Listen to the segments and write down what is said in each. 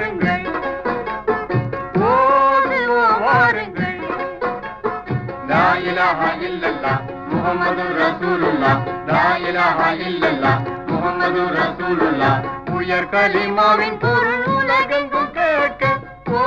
வாருங்கள். ஓடுவோம் வாருங்கள். லா இலாஹா இல்லல்லா முஹம்மது ரசூலுல்லா லா இலாஹா இல்லல்லா உயர் கலிமாவின் பொருள் உலகெங்கும் கேட்க. ஓ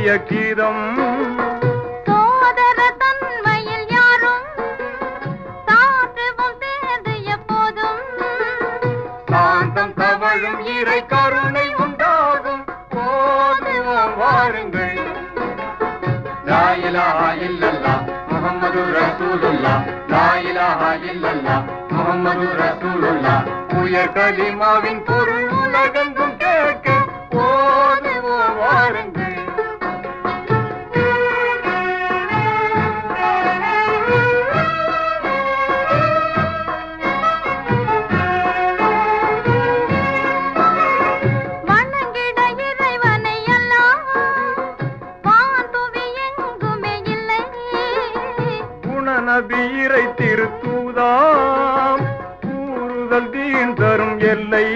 விளம்பிய கீதம். சாந்தம் தவழும் இறை கருணை உண்டாகும். போதுவோம் வாருங்கள். லா இலாஹா இல்லல்லா முஹம்மது ரசூலுல்லா. லா இலாஹா இல்லல்லா முஹம்மது ரசூலுல்லா. உயர் கலிமாவின் பொருள் உலகெங்கும் நபீரை திருத்தூதாம். கூறுதல் தீன் தரும் எல்லை.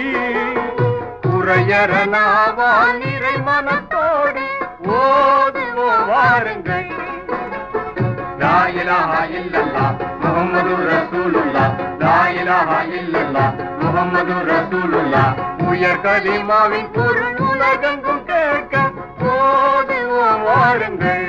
குறையரனாவா நிறை மனத்தோடு ஓதுவோம் வாருங்கள். லா இல்லல்லா முகமது ரசூலுல்லா. லா இல்லல்லா முகமது ரசூலுல்லா. உயர் கலிமாவின் பொருள் உலகெங்கும் கேட்க போதுவோம் வாருங்கள்.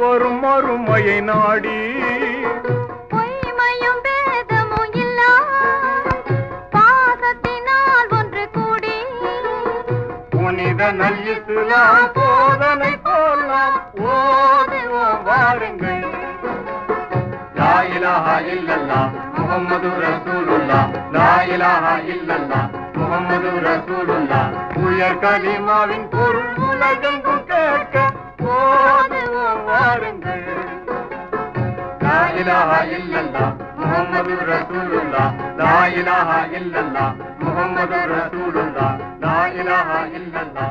வரும் மறுமையை நாடி. பொய்மையும் பேதமும் இல்லா பாசத்தினால் ஒன்று கூடி. புனித நல்லிசுலாம் போதனை போலாம் ஓதுவோம் வாருங்கள். லா இலாஹா இல்லல்லா முஹம்மது ரசூலுல்லா. லா இலாஹா இல்லல்லா முஹம்மது ரசூலுல்லா. உயர் கலிமாவின் பொருள் உலகெங்கும் கேட்க வாருங்கள் லா இலாஹா இல்லல்லா முஹம்மது ரசூலுல்லா லா இலாஹா இல்லல்லா முஹம்மது ரசூலுல்லா லா இலாஹா இல்லல்லா